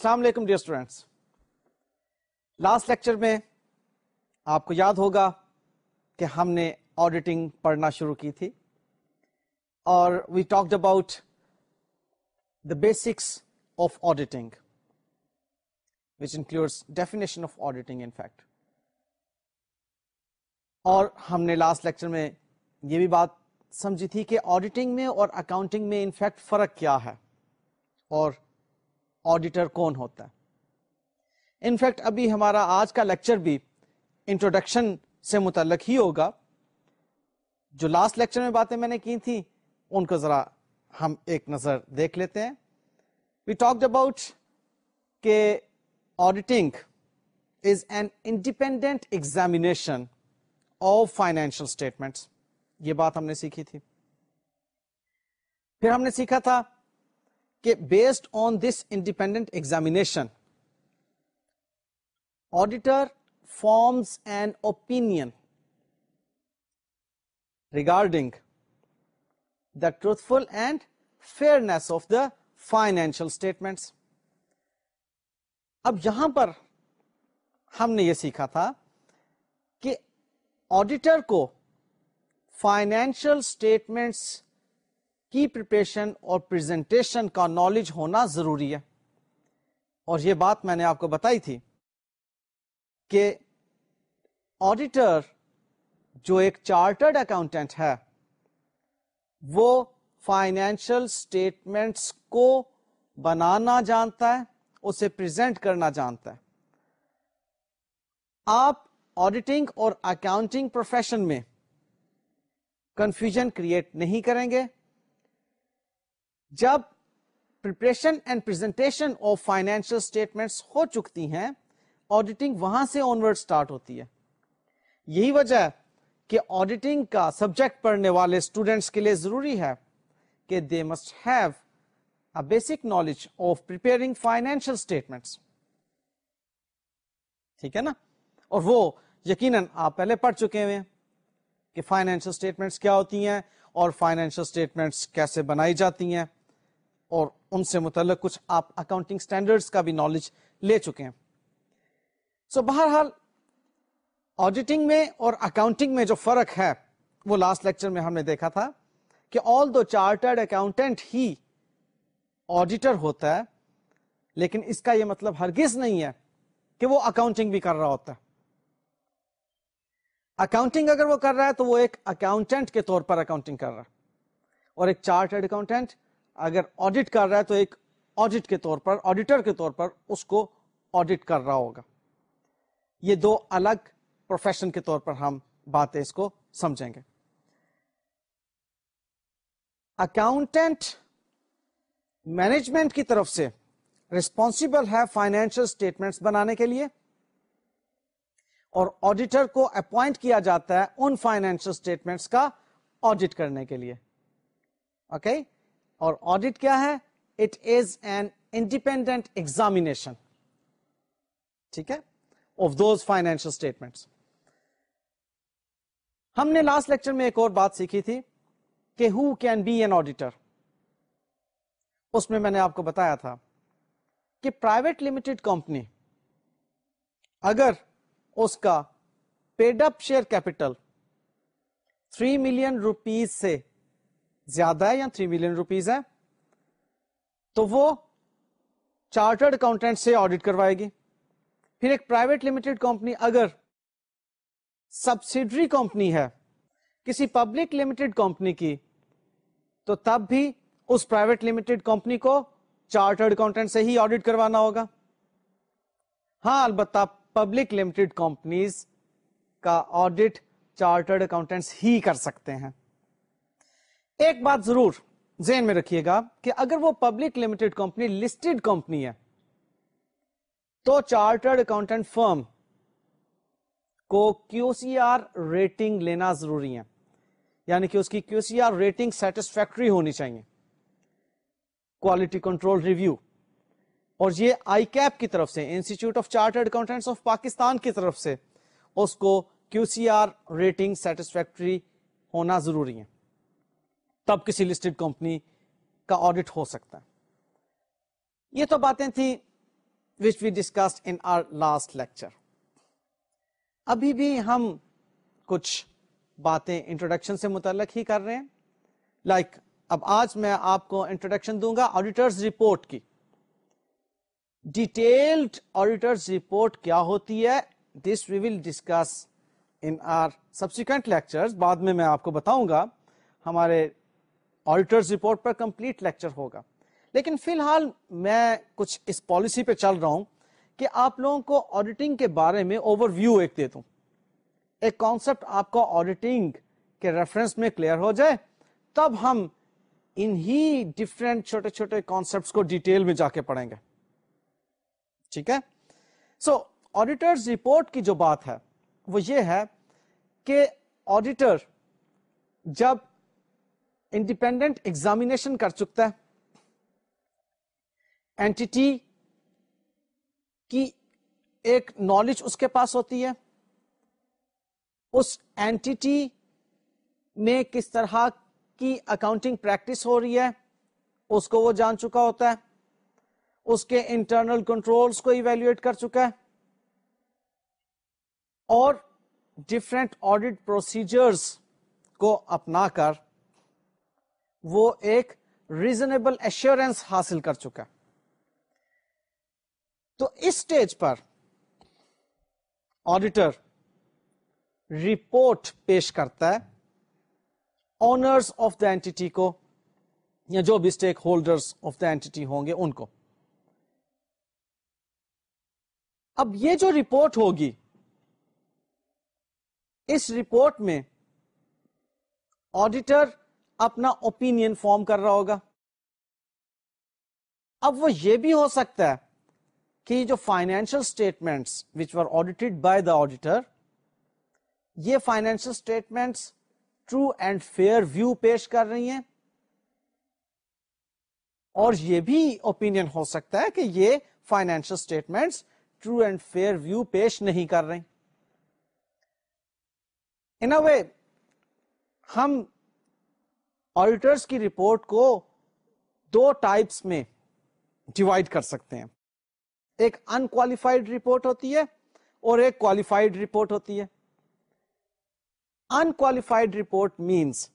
السلام علیکم dear students last lecture میں آپ کو یاد ہوگا کہ ہم نے آڈیٹنگ پڑھنا شروع کی تھی اور we talked about the basics of auditing which include definition of auditing in fact اور ہم نے لاسٹ لیکچر میں یہ بھی بات سمجھی تھی کہ آڈیٹنگ میں اور اکاؤنٹنگ میں انفیکٹ فرق کیا ہے اور آڈیٹر کون ہوتا ہے۔ انفیکٹ ابھی ہمارا آج کا لیکچر بھی انٹروڈکشن سے متعلق ہی ہوگا۔ جو لاسٹ لیکچر میں باتیں میں نے کی تھی ان کو ذرا ہم ایک نظر دیکھ لیتے ہیں۔ وی ٹاک اباؤٹ کہ auditing is an independent examination of financial statements یہ بات ہم نے سیکھی تھی۔ پھر ہم نے سیکھا تھا کہ based on this independent examination auditor forms and opinion regarding the truthful and fairness of the financial statements اب یہاں پر ہم نے یہ سیکھا تھا کہ آڈیٹر کو فائنینشل اسٹیٹمنٹس کی پریپریشن اور پریزنٹیشن کا نالج ہونا ضروری ہے۔ اور یہ بات میں نے آپ کو بتائی تھی کہ آڈیٹر جو ایک چارٹرڈ اکاؤنٹینٹ ہے، وہ فائنینشل اسٹیٹمنٹس کو بنانا جانتا ہے، اسے پریزنٹ کرنا جانتا ہے۔ آپ آڈیٹنگ اور اکاؤنٹنگ پروفیشن میں کنفیوژن کریٹ نہیں کریں گے۔ جب preparation and presentation of financial statements ہو چکتی ہیں آڈیٹنگ وہاں سے آنورڈ اسٹارٹ ہوتی ہے۔ یہی وجہ ہے کہ آڈیٹنگ کا سبجیکٹ پڑھنے والے اسٹوڈینٹس کے لیے ضروری ہے کہ they must have a basic knowledge of preparing financial statements ٹھیک ہے نا؟ اور وہ یقیناً آپ پہلے پڑھ چکے ہوئے ہیں کہ فائنینشل اسٹیٹمنٹس کیا ہوتی ہیں اور فائنینشل اسٹیٹمنٹس کیسے بنائی جاتی ہیں۔ اور ان سے متعلق کچھ آپ اکاؤنٹنگ اسٹینڈرڈس کا بھی نالج لے چکے ہیں۔ سو so, بہرحال آڈیٹنگ میں اور اکاؤنٹنگ میں جو فرق ہے وہ لاسٹ لیکچر میں ہم نے دیکھا تھا کہ آل دو چارٹرڈ اکاؤنٹینٹ ہی آڈیٹر ہوتا ہے لیکن اس کا یہ مطلب ہرگز نہیں ہے کہ وہ اکاؤنٹنگ بھی کر رہا ہوتا۔ ہے اکاؤنٹنگ اگر وہ کر رہا ہے تو وہ ایک اکاؤنٹنٹ کے طور پر اکاؤنٹنگ کر رہا ہے۔ اور ایک چارٹرڈ اکاؤنٹنٹ اگر آڈٹ کر رہا ہے تو ایک آڈٹ کے طور پر آڈیٹر کے طور پر اس کو آڈٹ کر رہا ہوگا۔ یہ دو الگ پروفیشن کے طور پر ہم باتیں اس کو سمجھیں گے۔ اکاؤنٹینٹ مینجمنٹ کی طرف سے ریسپانسبل ہے فائنینشیل اسٹیٹمنٹس بنانے کے لیے۔ اور آڈیٹر کو اپوائنٹ کیا جاتا ہے ان فائنینشل اسٹیٹمنٹس کا آڈٹ کرنے کے لیے۔ Okay okay? اور آڈٹ کیا ہے؟ It is an independent examination ٹھیک ہے؟ آف دوز فائنینشل اسٹیٹمنٹس ہم نے لاسٹ لیکچر میں ایک اور بات سیکھی تھی کہ who can be an auditor اس میں میں نے آپ کو بتایا تھا کہ پرائیویٹ لمیٹڈ کمپنی اگر اس کا paid up share capital three million rupees سے زیادہ ہے یا تھری ملین روپیز ہے؟ تو وہ چارٹرڈ اکاؤنٹینٹ سے آڈٹ کروائے گی۔ پھر ایک پرائیویٹ لمیٹڈ کمپنی اگر سبسڈری کمپنی ہے، کسی پبلک لمیٹڈ کمپنی کی، تو تب بھی اس پرائیویٹ لمیٹڈ کمپنی کو چارٹرڈ اکاؤنٹینٹ سے ہی آڈٹ کروانا ہوگا۔ ہاں البتہ پبلک لمیٹڈ کمپنیز کا آڈٹ چارٹرڈ اکاؤنٹینٹس ہی کر سکتے ہیں۔ ایک بات ضرور ذہن میں رکھیے گا کہ اگر وہ public limited company listed company ہے، تو چارٹرڈ اکاؤنٹنٹ فرم کو کیو سی آر ریٹنگ لینا ضروری ہے۔ یعنی کہ اس کی Q C R rating satisfactory ہونی چاہیے۔ کوالٹی کنٹرول ریویو اور یہ آئی کیپ کی طرف سے Institute of Chartered Accountants of Pakistan کی طرف سے، اس کو Q C R rating satisfactory ہونا ضروری ہے۔ تب کسی لسٹڈ کمپنی کا آڈٹ ہو سکتا ہے۔ یہ تو باتیں تھیں which we discuss in our last lecture ابھی بھی ہم کچھ باتیں انٹروڈکشن سے متعلق ہی کر رہے ہیں۔ لائک like, اب آج میں آپ کو انٹروڈکشن دوں گا آڈیٹرز رپورٹ کی۔ ڈیٹیلڈ آڈیٹرز رپورٹ کیا ہوتی ہے؟ This we will discuss in our subsequent lecture بعد میں میں آپ کو بتاؤں گا ہمارے آڈیٹرز رپورٹ پر کمپلیٹ لیکچر ہوگا۔ لیکن فی الحال میں کچھ اس پالیسی پہ چل رہا ہوں کہ آپ لوگوں کو آڈیٹنگ کے بارے میں اوور ویو ایک دے دوں۔ ایک کانسپٹ آپ کو آڈیٹنگ کے ریفرنس میں کلیئر ہو جائے، تب ہم ان ہی ڈفرینٹ چھوٹے چھوٹے کانسپٹ کو ڈیٹیل میں جا کے پڑھیں گے۔ ٹھیک ہے؟ سو آڈیٹر رپورٹ کی جو بات ہے، وہ یہ ہے کہ آڈیٹر جب انڈیپینڈنٹ ایگزامینیشن کر چکتا ہے۔ اینٹی کی ایک نالج اس کے پاس ہوتی ہے۔ اس اینٹی میں کس طرح کی اکاؤنٹنگ پریکٹس ہو رہی ہے، اس کو وہ جان چکا ہوتا ہے۔ اس کے انٹرنل کنٹرولز کو ایویلویٹ کر چکا ہے۔ اور ڈفرینٹ آڈیٹ پروسیجرز کو اپنا کر وہ ایک ریزنیبل ایشورینس حاصل کر چکا تو اس سٹیج پر آڈیٹر رپورٹ پیش کرتا ہے۔ آنرس آف دا اینٹی کو یا جو بھی stakeholders of the entity ہوں گے ان کو۔ اب یہ جو رپورٹ ہوگی، اس رپورٹ میں آڈیٹر اپنا اوپین فارم کر رہا ہوگا۔ اب وہ یہ بھی ہو سکتا ہے کہ جو financial statements which are audited by the auditor یہ financial statements true and fair view پیش کر رہی ہیں۔ اور یہ بھی اوپین ہو سکتا ہے کہ یہ financial statements true and fair view پیش نہیں کر رہے ان وے ہم آڈیٹرس کی رپورٹ کو دو ٹائپس میں ڈیوائڈ کر سکتے ہیں۔ ایک انکوالیفائڈ رپورٹ ہوتی ہے اور ایک کوالیفائڈ رپورٹ ہوتی ہے۔ انکوالیفائڈ رپورٹ مینس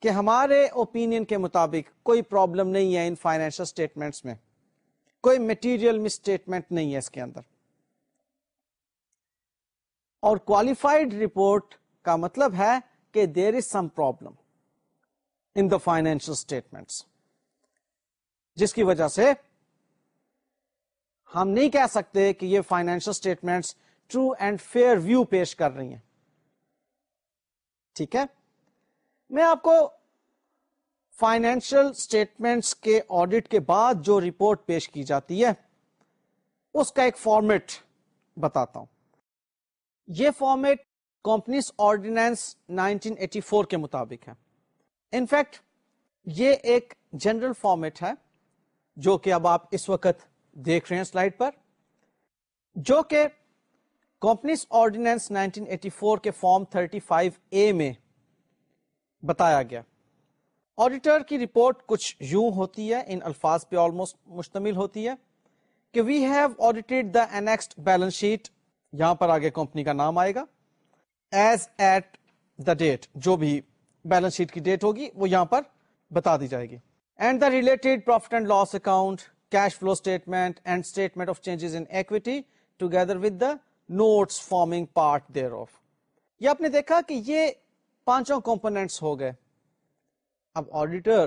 کہ ہمارے اوپین کے مطابق کوئی پرابلم نہیں ہے ان فائنینشل اسٹیٹمنٹس میں۔ کوئی میٹیریل مسٹیٹمنٹ نہیں ہے اس کے اندر۔ اور کوالیفائڈ رپورٹ کا مطلب ہے کہ there is some problem in the financial statements جس کی وجہ سے ہم نہیں کہہ سکتے کہ یہ financial statements true and fair view پیش کر رہی ہیں۔ ٹھیک ہے؟ میں آپ کو فائنینشل اسٹیٹمنٹس کے آڈٹ کے بعد جو رپورٹ پیش کی جاتی ہے، اس کا ایک فارمیٹ بتاتا ہوں۔ یہ فارمیٹ کمپنیز آرڈیننس 1984 کے مطابق ہے۔ انفیکٹ یہ ایک جنرل فارمیٹ ہے جو کہ اب آپ اس وقت دیکھ رہے ہیں سلائڈ پر، جو کہ کمپنیز آرڈیننس 1984 کے فارم 35 اے میں بتایا گیا۔ آڈیٹر کی رپورٹ کچھ یوں ہوتی ہے، ان الفاظ پہ آلموسٹ مشتمل ہوتی ہے کہ we have audited the annexed balance sheet یہاں پر آگے کمپنی کا نام آئے گا ایز ایٹ دا ڈیٹ جو بھی بیلنس شیٹ کی ڈیٹ ہوگی، وہ یہاں پر بتا دی جائے گی۔ And the related profit and loss account cash flow statement and statement of changes in equity together with the notes forming part thereof یہ آپ نے دیکھا کہ یہ پانچوں کمپونیٹس ہو گئے۔ اب آڈیٹر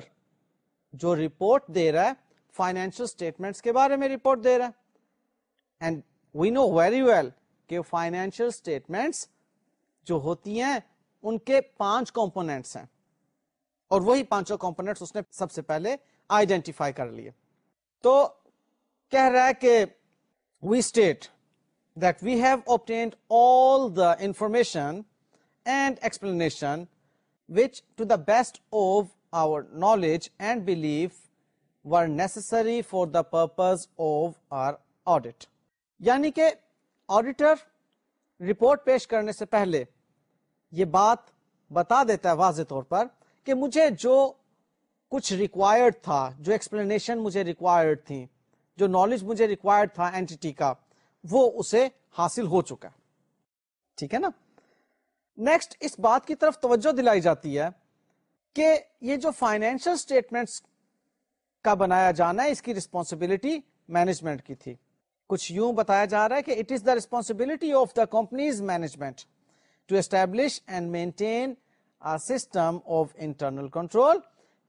جو رپورٹ دے رہا ہے فائنینشل اسٹیٹمنٹس کے بارے میں رپورٹ دے رہا ہے۔ And we know very well کہ فائنینشیل اسٹیٹمنٹس جو ہوتی ہیں ان کے پانچ کمپونیٹس ہیں۔ اور وہی پانچوں کمپونیٹس اس نے سب سے پہلے آئیڈینٹیفائی کر لیے۔ تو کہہ رہا ہے کہ we state that we have obtained all the information and explanation which to the best of our knowledge and belief were necessary for the purpose of our audit یعنی کہ آڈیٹر رپورٹ پیش کرنے سے پہلے یہ بات بتا دیتا ہے واضح طور پر کہ مجھے جو کچھ ریکوائرڈ تھا، جو ایکسپلینیشن مجھے ریکوائرڈ تھی جو نالج مجھے ریکوائرڈ تھا اینٹی کا، وہ اسے حاصل ہو چکا ٹھیک ہے نا؟ نیکسٹ اس بات کی طرف توجہ دلائی جاتی ہے کہ یہ جو فائنینشل اسٹیٹمنٹس کا بنایا جانا ہے، اس کی ریسپانسبلٹی مینجمنٹ کی تھی۔ کچھ یوں بتایا جا رہا ہے کہ it is the responsibility of the company's management to establish and maintain system of internal control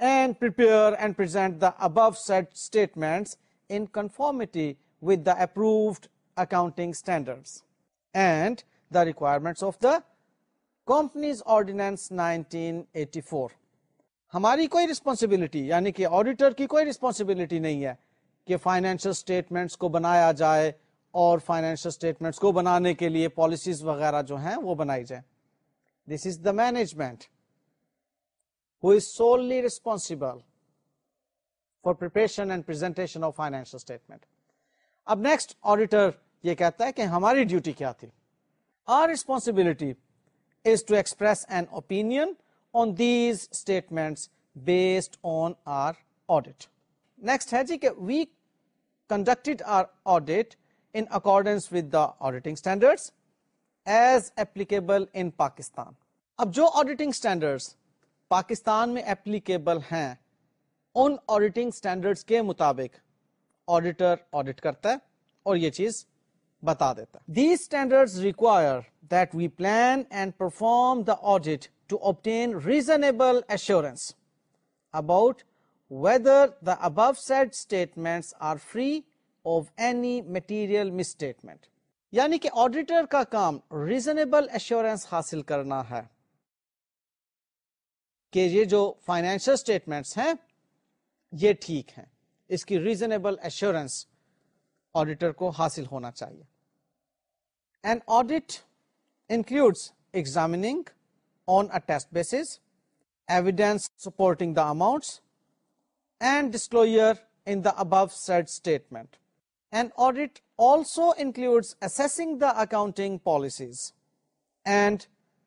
and prepare and present the above said statement in conformity with the approved accounting standard and the requirement of the companies ordinance 1984 ہماری کوئی responsibility یعنی کہ auditor کی کوئی responsibility نہیں ہے کہ financial statements کو بنایا جائے اور فائنینشیل اسٹیٹمنٹس کو بنانے کے لیے پالیسیز وغیرہ جو ہیں وہ بنائی جائے this is the management who is solely responsible for preparation and presentation of financial statement اب نیکسٹ آڈیٹر یہ کہتا ہے کہ ہماری ڈیوٹی کیا تھی؟ Our responsibility is to express an opinion on these statement based on our audit next ہے جی کہ we conducted our audit in accordance with the auditing standard as applicable in Pakistan اب جو آڈیٹنگ اسٹینڈرڈ پاکستان میں applicable ہیں، ان auditing standard کے مطابق auditor audit کرتا ہے اور یہ چیز بتا دیتا ہے۔ These standard require that we plan and perform the audit to obtain reasonable assurance about whether the above said statement are free of any material misstatement یعنی کہ آڈیٹر کا کام ریزنیبل ایشورینس حاصل کرنا ہے کہ یہ جو فائنینشل اسٹیٹمنٹس ہیں، یہ ٹھیک ہیں۔ اس کی ریزنیبل ایشورینس آڈیٹر کو حاصل ہونا چاہیے۔ And audit includes examining on a test basis evidence supporting the amounts and disclosure in the above said statement and audit also includes assessing the accounting policies and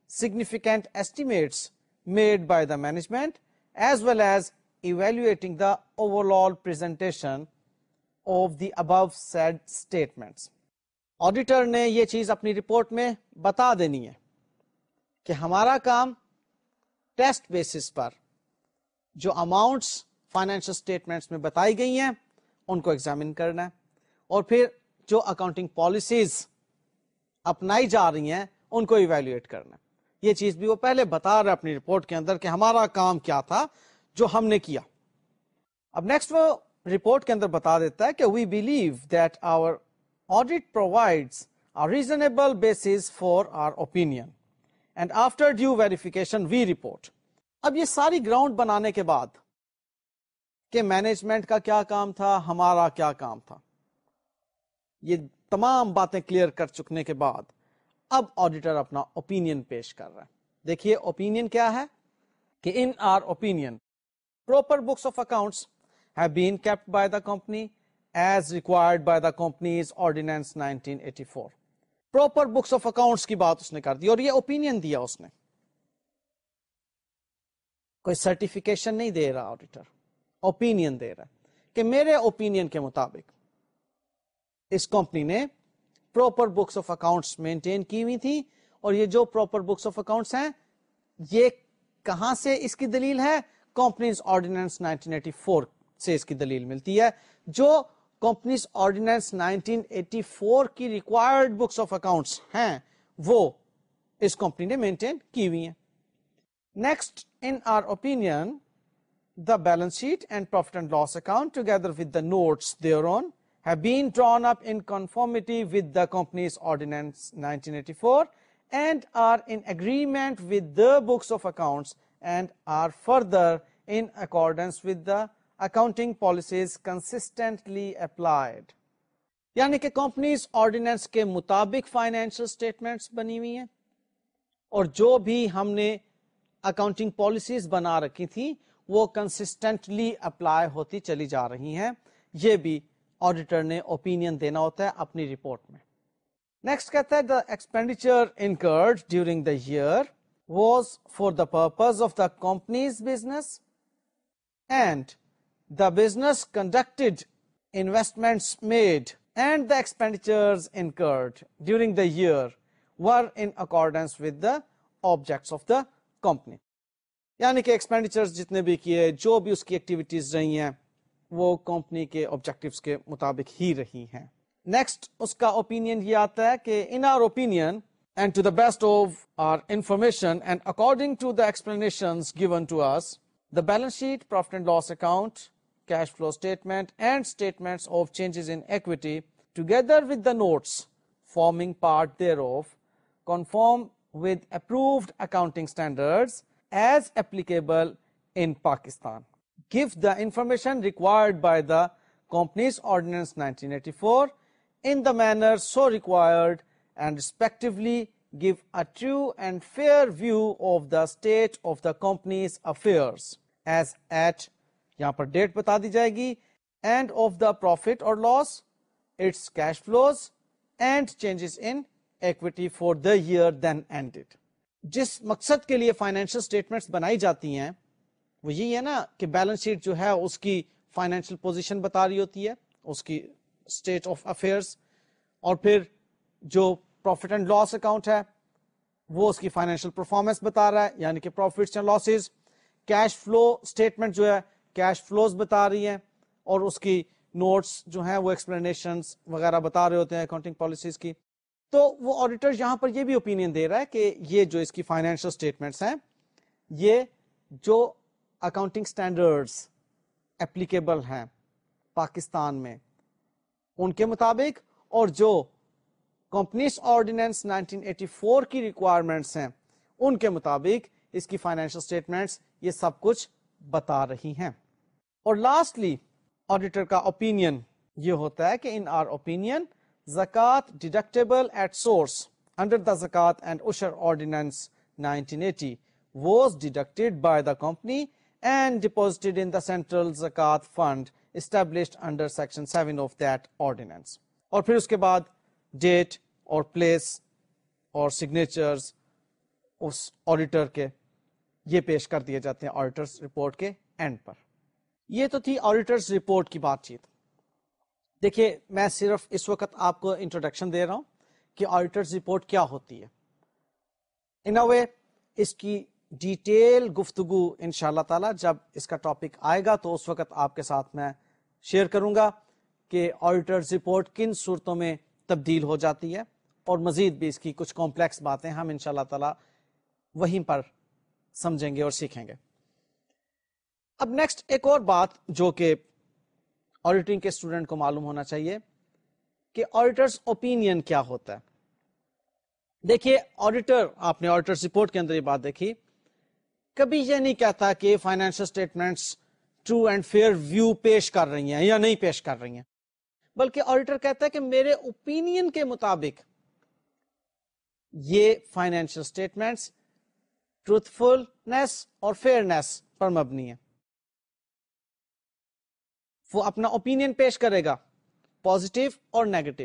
significant estimates made by the management as well as evaluating the overall presentation of the above said statements. Auditor نے یہ چیز اپنی report میں بتا دینی ہے کہ ہمارا کام ٹیسٹ بیسس پر جو اماؤنٹس فائنینشل اسٹیٹمنٹس میں بتائی گئی ہیں، ان کو ایگزامن کرنا ہے اور پھر جو اکاؤنٹنگ پالیسیز اپنائی جا رہی ہیں، ان کو ایویلویٹ کرنا۔ یہ چیز بھی وہ پہلے بتا رہے اپنی رپورٹ کے اندر کہ ہمارا کام کیا تھا، جو ہم نے کیا۔ اب نیکسٹ وہ رپورٹ کے اندر بتا دیتا ہے کہ we believe that our audit provide reasonable basis for our opinion and after due verification we report اب یہ ساری گراؤنڈ بنانے کے بعد کہ مینجمنٹ کا کیا کام تھا، ہمارا کیا کام تھا۔ یہ تمام باتیں کلیئر کر چکنے کے بعد اب آڈیٹر اپنا اوپین پیش کر رہا ہے۔ دیکھیے اوپین کیا ہے؟ کہ in our opinion proper books of accounts have been kept by the company as required by the companies ordinance 1984 proper books of accounts کی بات اس نے کر دی اور یہ اوپین دیا اس نے۔ کوئی سرٹیفکیشن نہیں دے رہا آڈیٹر اوپین دے رہا کہ میرے اوپین کے مطابق اس کمپنی نے proper books of accounts maintain کی ہوئی تھی اور یہ جو پروپر بکس آف اکاؤنٹس ہیں، یہ کہاں سے اس کی دلیل ہے؟ کمپنیز آرڈیننس 1984 سے اس کی دلیل ملتی ہے، جو کمپنیز آرڈیننس 1984 کی ریکوائرڈ بکس آف اکاؤنٹس ہیں، وہ اس کمپنی نے مینٹین کی ہوئی ہیں۔ Next in our opinion the balance sheet and profit and loss account together with the notes thereon have been drawn up in conformity with the company's ordinance 1984 and are in agreement with the books of accounts and are further in accordance with the accounting policies consistently applied یعنی کہ companies ordinance کے مطابق financial statements بنی ہوئی ہیں اور جو بھی ہم نے اکاؤنٹنگ پالیسیز بنا رکھی تھی وہ کنسٹنٹلی اپلائی ہوتی چلی جا رہی ہیں یہ بھی آڈیٹر نے اوپین دینا ہوتا ہے اپنی رپورٹ میں۔ نیکسٹ کہتا ہے the expenditure incurred during the year was for the purpose of the company's business and the business conducted investments made and the expenditures incurred during the year were in accordance with the objects of the company. یعنی کہ expenditure جتنے بھی کیے، جو بھی اس کی activities رہی ہیں وہ کمپنی کے آبجیکٹوس کے مطابق ہی رہی ہیں۔ نیکسٹ اس کا اوپینین یہ آتا ہے کہ in our opinion and to the best of our information and according to the explanation given to us the balance sheet profit and loss account cash flow statement and statement of changes in equity together with the notes forming part thereof conform with approved accounting standard as applicable in Pakistan give the information required by the Companies Ordinance 1984 in the manner so required and respectively give a true and fair view of the state of the company's affairs as at یہاں پر date بتا دی جائے گی and of the profit اور loss its cash flows and changes in equity for the year then ended جس مقصد کے لیے فائنینشیل اسٹیٹمنٹس بنائی جاتی ہیں وہ یہی ہے نا کہ بیلنس شیٹ جو ہے اس کی فائنینشیل پوزیشن بتا رہی ہوتی ہے، اس کی اسٹیٹ آف افیئرس اور پھر جو پروفٹ اینڈ لاس اکاؤنٹ ہے، وہ اس کی فائنینشیل پرفارمنس بتا رہا ہے یعنی کہ profits and losses cash flow statement جو ہے کیش فلوز بتا رہی ہیں، اور اس کی نوٹس جو ہیں، وہ ایکسپلینیشن وغیرہ بتا رہے ہوتے ہیں اکاؤنٹنگ پالیسیز کی۔ تو وہ آڈیٹر یہاں پر یہ بھی اوپینین دے رہا ہے کہ یہ جو اس کی فائنینشیل اسٹیٹمنٹس ہیں، یہ جو اکاؤنٹنگ اسٹینڈرڈس اپلیکیبل ہیں پاکستان میں۔ ان کے مطابق اور جو کمپنیز آرڈیننس 1984 کی ریکوائرمنٹس ہیں، ان کے مطابق اس کی فائنینشل اسٹیٹمنٹس یہ سب کچھ بتا رہی ہیں۔ اور لاسٹلی آڈیٹر کا اوپینین یہ ہوتا ہے کہ in our opinion zakat deductible at source under the zakat and ushr ordinance 1980 was deducted by the company and deposited in the central zakat fund established under section 7 of that ordinance. اور پھر اس کے بعد date اور place اور signatures اس auditor کے یہ پیش کر دیے جاتے ہیں آڈیٹرز رپورٹ کے اینڈ پر۔ یہ تو تھی آڈیٹرز رپورٹ کی بات چیت۔ دیکھیے، میں صرف اس وقت آپ کو انٹروڈکشن دے رہا ہوں کہ آڈیٹرز رپورٹ کیا ہوتی ہے۔ ان وے اس کی ڈیٹیل گفتگو ان شاء اللہ تعالی جب اس کا ٹاپک آئے گا تو اس وقت آپ کے ساتھ میں شیئر کروں گا کہ آڈیٹر رپورٹ کن صورتوں میں تبدیل ہو جاتی ہے اور مزید بھی اس کی کچھ کمپلیکس باتیں ہم ان شاء اللہ تعالی وہیں پر سمجھیں گے اور سیکھیں گے۔ اب نیکسٹ ایک اور بات جو کہ آڈیٹنگ کے اسٹوڈنٹ کو معلوم ہونا چاہیے کہ آڈیٹرس اوپینین کیا ہوتا ہے۔ دیکھیے آڈیٹر آپ نے آڈیٹر رپورٹ کے اندر یہ بات دیکھی۔ کبھی یہ نہیں کہتا کہ financial statements true and fair view پیش کر رہی ہیں یا نہیں پیش کر رہی ہیں۔ بلکہ آڈیٹر کہتا ہے کہ میرے اوپینین کے مطابق یہ فائنینشل اسٹیٹمنٹس ٹروتھ فلنس اور فیئرنیس پر مبنی ہے وہ اپنا اوپینین پیش کرے گا پوزیٹو اور نیگیٹو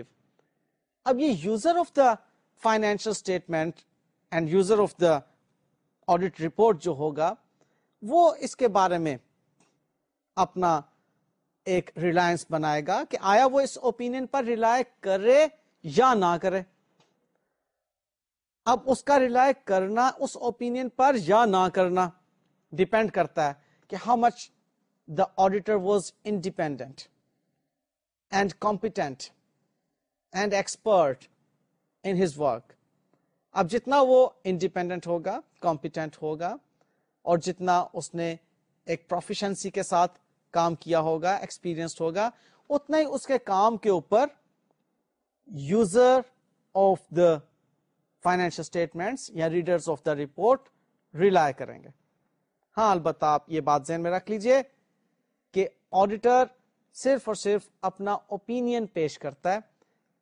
اب یہ user of the financial statement and user of the audit report جو ہوگا، وہ اس کے بارے میں اپنا ایک ریلائنس بنائے گا کہ آیا وہ اس اوپین پر ریلائے کرے یا نہ کرے۔ اب اس کا ریلائے کرنا، اس اوپین پر یا نہ کرنا ڈپینڈ کرتا ہے کہ how much the auditor was independent and competent and expert in his work اب جتنا وہ انڈیپینڈنٹ ہوگا کمپیٹنٹ ہوگا اور جتنا اس نے ایک پروفیشنسی کے ساتھ کام کیا ہوگا ایکسپیرئنس ہوگا، اتنا ہی اس کے کام کے اوپر user of the financial statements یا readers of the report rely کریں گے۔ ہاں البتہ آپ یہ بات ذہن میں رکھ لیجیے کہ آڈیٹر صرف اور صرف اپنا اوپینین پیش کرتا ہے۔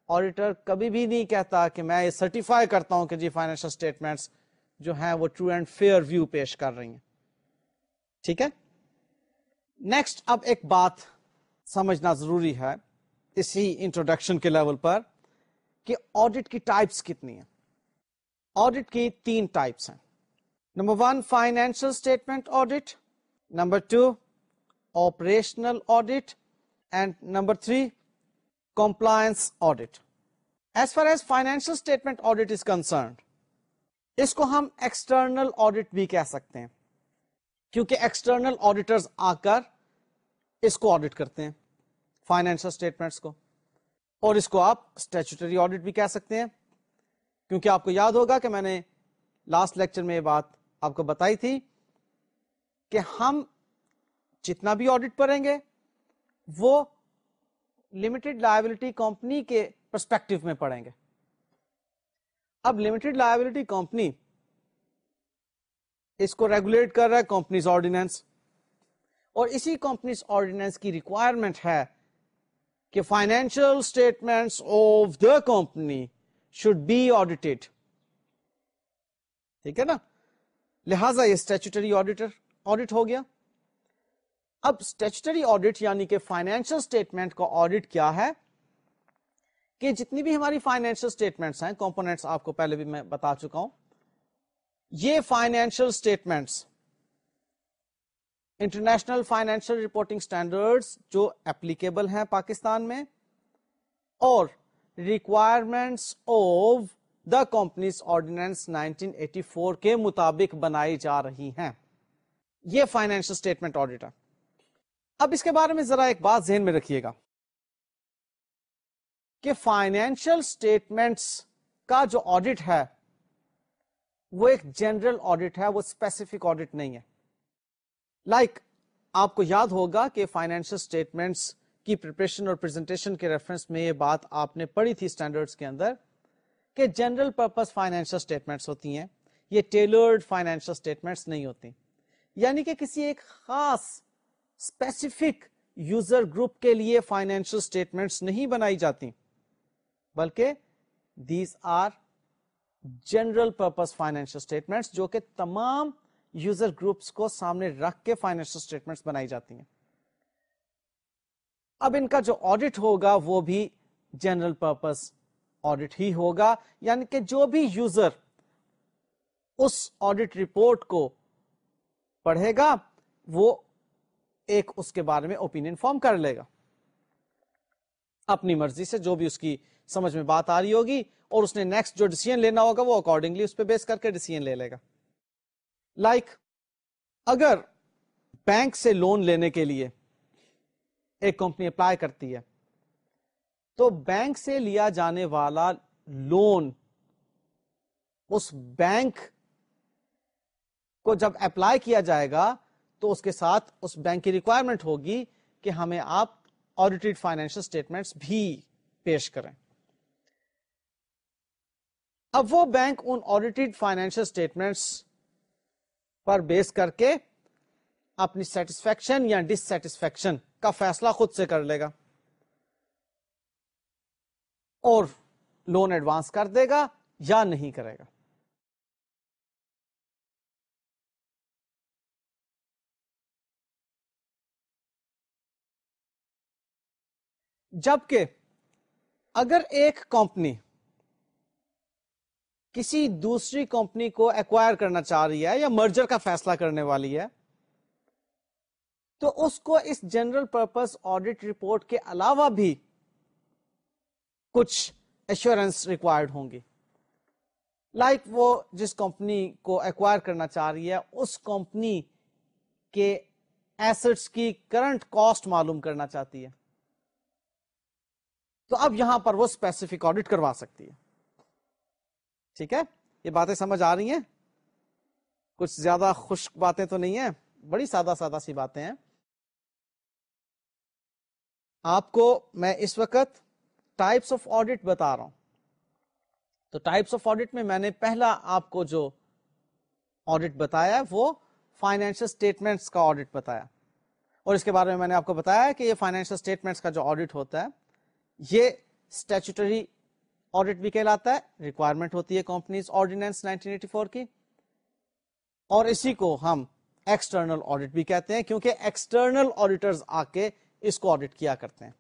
آڈیٹر کبھی بھی نہیں کہتا کہ میں یہ سرٹیفائی کرتا ہوں کہ جی فائنینشل اسٹیٹمنٹس جو ہیں وہ ٹرو اینڈ فیئر ویو پیش کر رہی ہیں۔ ٹھیک ہے؟ نیکسٹ اب ایک بات سمجھنا ضروری ہے اسی انٹروڈکشن کے لیول پر کہ آڈٹ کی ٹائپس کتنی ہیں۔ آڈٹ کی تین ٹائپس ہیں۔ Number one financial statement audit number two operational audit and number three compliance audit as far as financial statement audit is concerned اس کو ہم ایکسٹرنل آڈیٹ بھی کہہ سکتے ہیں۔ کیونکہ ایکسٹرنل آڈیٹرز آ کر اس کو آڈیٹ کرتے ہیں فائنینشل اسٹیٹمنٹس کو۔ اور اس کو آپ اسٹیچوٹری آڈیٹ بھی کہہ سکتے ہیں۔ کیونکہ آپ کو یاد ہوگا کہ میں نے لاسٹ لیکچر میں یہ بات آپ کو بتائی تھی کہ ہم جتنا بھی آڈیٹ پڑھیں گے، وہ لمیٹڈ لائبلٹی کمپنی کے پرسپیکٹو میں پڑھیں گے۔ اب لمیٹڈ لائبلٹی کمپنی اس کو ریگولیٹ کر رہا ہے کمپنیز آرڈیننس اور اسی کمپنیز آرڈیننس کی ریکوائرمنٹ ہے کہ financial statement of the company should be audited ٹھیک ہے نا؟ لہذا یہ اسٹیچوٹری آڈیٹر آڈیٹ ہو گیا۔ اب اسٹیچوٹری آڈیٹ یعنی کہ فائنینشیل اسٹیٹمنٹ کا آڈیٹ کیا ہے؟ کہ جتنی بھی ہماری فائنینشیل اسٹیٹمنٹس ہیں کمپونیٹس آپ کو پہلے بھی میں بتا چکا ہوں، یہ financial statements international financial reporting standard جو اپلیکیبل ہیں پاکستان میں، اور requirements of the companies ordinance 1984 کے مطابق بنائی جا رہی ہیں۔ یہ فائنینشیل اسٹیٹمنٹ آڈیٹ ہے اب اس کے بارے میں ذرا ایک بات ذہن میں رکھیے گا۔ کہ فائنینشیل اسٹیٹمنٹس کا جو آڈٹ ہے وہ ایک جنرل آڈٹ ہے وہ اسپیسیفک آڈٹ نہیں ہے۔ لائک like, آپ کو یاد ہوگا کہ فائنینشیل اسٹیٹمنٹس کی پریپریشن اور پریزنٹیشن کے ریفرنس میں یہ بات آپ نے پڑھی تھی اسٹینڈرڈ کے اندر کہ جنرل پرپز فائنینشیل اسٹیٹمنٹس ہوتی ہیں۔ یہ ٹیلرڈ فائنینشیل اسٹیٹمنٹس نہیں ہوتی۔ یعنی کہ کسی ایک خاص اسپیسیفک یوزر گروپ کے لیے فائنینشیل اسٹیٹمنٹس نہیں بنائی جاتی۔ بلکہ these are general purpose financial statements جو کہ تمام یوزر گروپس کو سامنے رکھ کے فائنینشیل اسٹیٹمنٹس بنائی جاتی ہیں۔ اب ان کا جو آڈٹ ہوگا وہ بھی جنرل پرپز آڈٹ ہی ہوگا یعنی کہ جو بھی یوزر اس آڈٹ رپورٹ کو پڑھے گا، وہ ایک اس کے بارے میں اوپین فارم کر لے گا۔ اپنی مرضی سے جو بھی اس کی سمجھ میں بات آ رہی ہوگی اور اس نے نیکسٹ جو ڈیسیزن لینا ہوگا وہ اکارڈنگلی اس پہ بیس کر کے ڈیسیزن لے لے گا۔ لائک like, اگر بینک سے لون لینے کے لیے ایک کمپنی اپلائی کرتی ہے تو بینک سے لیا جانے والا لون اس بینک کو جب اپلائی کیا جائے گا تو اس کے ساتھ اس بینک کی ریکوائرمنٹ ہوگی کہ ہمیں آپ آڈیٹڈ فائنینشل اسٹیٹمنٹس بھی پیش کریں۔ اب وہ بینک ان آڈیٹڈ فائنینشل اسٹیٹمنٹس پر بیس کر کے اپنی سیٹسفیکشن یا ڈسٹسفیکشن کا فیصلہ خود سے کر لے گا اور لون ایڈوانس کر دے گا یا نہیں کرے گا۔ جبکہ اگر ایک کمپنی کسی دوسری کمپنی کو ایکوائر کرنا چاہ رہی ہے یا مرجر کا فیصلہ کرنے والی ہے، تو اس کو اس جنرل پرپز آڈیٹ رپورٹ کے علاوہ بھی کچھ ایشورنس ریکوائرڈ ہوں گی لائک وہ جس کمپنی کو ایکوائر کرنا چاہ رہی ہے، اس کمپنی کے ایسٹس کی کرنٹ کاسٹ معلوم کرنا چاہتی ہے۔ تو اب یہاں پر وہ اسپیسیفک آڈٹ کروا سکتی ہے۔ ٹھیک ہے؟ یہ باتیں سمجھ آ رہی ہیں؟ کچھ زیادہ خشک باتیں تو نہیں ہیں، بڑی سادہ سادہ سی باتیں ہیں۔ آپ کو میں اس وقت ٹائپس آف آڈٹ بتا رہا ہوں۔ تو ٹائپس آف آڈٹ میں میں نے پہلا آپ کو جو آڈٹ بتایا وہ فائنینشل اسٹیٹمنٹس کا آڈٹ بتایا۔ اور اس کے بارے میں میں نے آپ کو بتایا کہ یہ فائنینشل اسٹیٹمنٹس کا جو آڈٹ ہوتا ہے، یہ اسٹیچوٹری آڈٹ بھی کہلاتا ہے ریکوائرمنٹ ہوتی ہے کمپنیز آرڈیننس 1984 کی. اور اسی کو ہم ایکسٹرنل آڈٹ بھی کہتے ہیں، کیونکہ ایکسٹرنل آڈیٹرز آ کے اس کو آڈٹ کیا کرتے ہیں.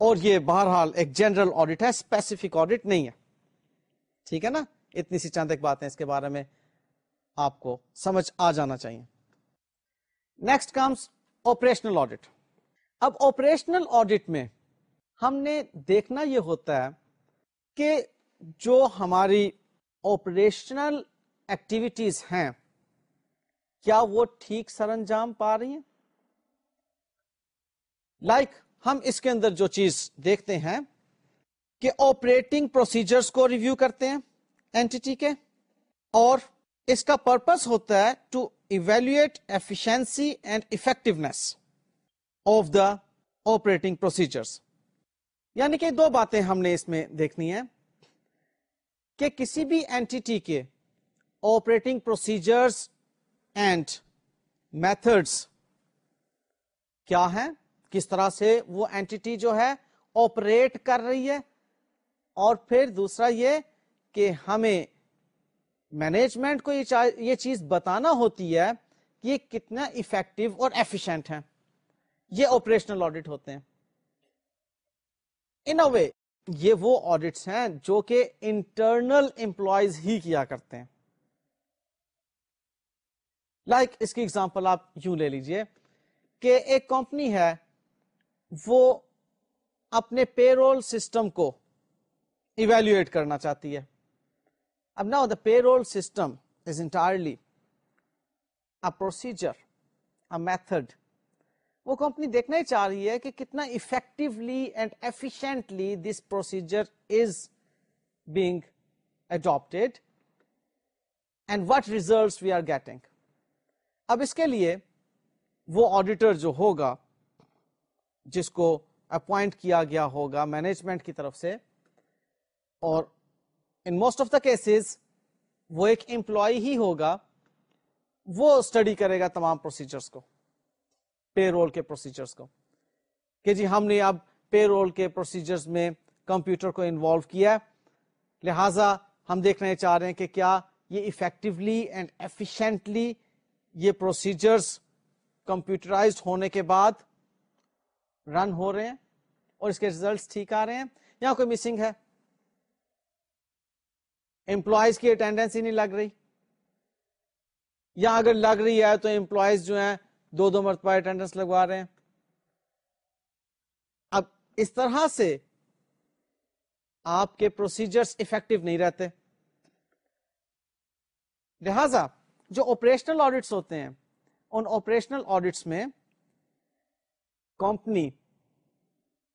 اور یہ بہرحال ایک جنرل آڈٹ ہے اسپیسیفک آڈٹ نہیں ہے. ٹھیک ہے نا؟ اتنی سی چند ایک باتیں اس کے بارے میں آپ کو سمجھ آ جانا چاہیے. نیکسٹ کمس آپریشنل آڈٹ اب آپریشنل آڈٹ میں ہم نے دیکھنا یہ ہوتا ہے کہ جو ہماری آپریشنل ایکٹیویٹیز ہیں کیا وہ ٹھیک سر انجام پا رہی ہیں؟ لائک like, ہم اس کے اندر جو چیز دیکھتے ہیں کہ آپریٹنگ پروسیجرز کو ریویو کرتے ہیں اینٹی کے اور اس کا پرپز ہوتا ہے to evaluate efficiency and effectiveness of the operating procedures یعنی کہ دو باتیں ہم نے اس میں دیکھنی ہے کہ کسی بھی اینٹی کے آپریٹنگ پروسیجرس اینڈ میتھڈس کیا ہے کس طرح سے وہ اینٹی جو ہے آپریٹ کر رہی ہے؟ اور پھر دوسرا یہ کہ ہمیں مینجمنٹ کو یہ چیز بتانا ہوتی ہے کہ یہ کتنا افیکٹو اور ایفیشنٹ ہے یہ آپریشنل آڈٹ ہوتے ہیں۔ ان وے یہ وہ آڈٹس ہیں جو کہ انٹرنل امپلائیز ہی کیا کرتے ہیں۔ لائک like اس کی ایگزامپل آپ یوں لے لیجیے کہ ایک کمپنی ہے، وہ اپنے پے رول سسٹم کو ایویلویٹ کرنا چاہتی ہے۔ اب نا the payroll system is entirely procedure method وہ کمپنی دیکھنا ہی چاہ رہی ہے کہ کتنا effectively and efficiently this procedure is being adapted and what result we are getting اب اس کے لیے وہ آڈیٹر جو ہوگا، جس کو اپوائنٹ کیا گیا ہوگا مینجمنٹ کی طرف سے، اور in most of the cases وہ ایک امپلائی ہی ہوگا، وہ اسٹڈی کرے گا تمام پروسیجرس کو۔ پے رول کے پروسیجرس کو۔ کہ جی ہم نے اب پے رول کے پروسیجرز میں کمپیوٹر کو انوالو کیا لہذا ہم دیکھنا چاہ رہے ہیں کہ کیا یہ افیکٹولی اینڈ ایفیشنٹلی یہ پروسیجرز کمپیوٹرائز ہونے کے بعد رن ہو رہے ہیں اور اس کے ریزلٹس ٹھیک آ رہے ہیں۔ یا کوئی مسنگ ہے؟ امپلائیز کی اٹینڈنس ہی نہیں لگ رہی۔ یا اگر لگ رہی ہے تو امپلائیز جو ہیں دو دو مرتبہ اٹینڈنس لگوا رہے ہیں۔ اب اس طرح سے آپ کے پروسیجرز افیکٹو نہیں رہتے۔ لہذا جو آپریشنل آڈٹس ہوتے ہیں، ان آپریشنل آڈٹس میں کمپنی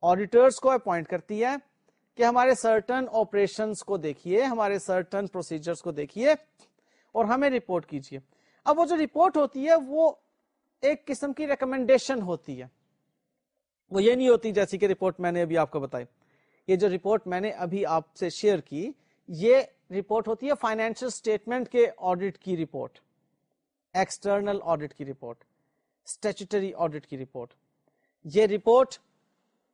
آڈیٹرس کو اپوائنٹ کرتی ہے کہ ہمارے سرٹن آپریشن کو دیکھیے، ہمارے سرٹن پروسیجرز کو دیکھیے اور ہمیں رپورٹ کیجیے۔ اب وہ جو رپورٹ ہوتی ہے، وہ ایک قسم کی ریکمنڈیشن ہوتی ہے۔ وہ یہ نہیں ہوتی جیسی کہ رپورٹ میں نے ابھی آپ کو بتائی۔ یہ جو رپورٹ میں نے ابھی آپ سے شیئر کی، یہ رپورٹ ہوتی ہے فائنینشیل اسٹیٹمنٹ کے آڈٹ کی رپورٹ ایکسٹرنل آڈٹ کی رپورٹ اسٹیچوٹری آڈٹ کی رپورٹ یہ رپورٹ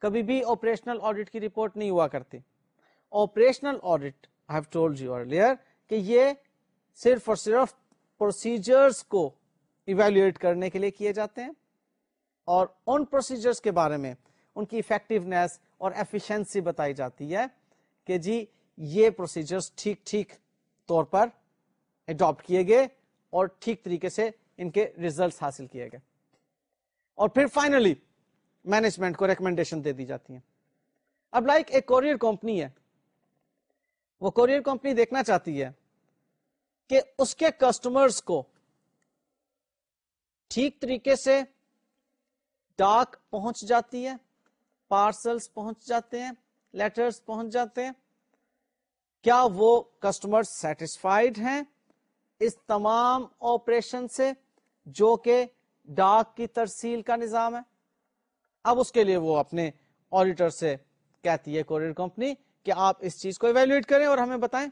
کبھی بھی آپریشنل آڈٹ کی رپورٹ نہیں ہوا کرتی۔ Operational audit I have told you earlier کہ یہ صرف اور صرف پروسیجرز کو ایویلویٹ کرنے کے لیے کیے جاتے ہیں اور ان پروسیجرز کے بارے میں ان کی افیکٹونیس اور ایفیشنسی بتائی جاتی ہے کہ جی یہ پروسیجرز ٹھیک ٹھیک طور پر اڈاپٹ کیے گئے اور ٹھیک طریقے سے ان کے ریزلٹس حاصل کیے گئے۔ اور پھر فائنلی مینجمنٹ کو ریکمنڈیشن دے دی جاتی ہیں۔ اب لائک ایک کوریئر کمپنی ہے۔ وہ کوریئر کمپنی دیکھنا چاہتی ہے کہ اس کے کسٹمرز کو ٹھیک طریقے سے ڈاک پہنچ جاتی ہے پارسلس پہنچ جاتے ہیں، لیٹرز پہنچ جاتے ہیں۔ کیا وہ کسٹمر سیٹسفائڈ ہیں اس تمام آپریشن سے جو کہ ڈاک کی ترسیل کا نظام ہے؟ اب اس کے لیے وہ اپنے آڈیٹر سے کہتی ہے کوریئر کمپنی کہ آپ اس چیز کو ایویلویٹ کریں اور ہمیں بتائیں۔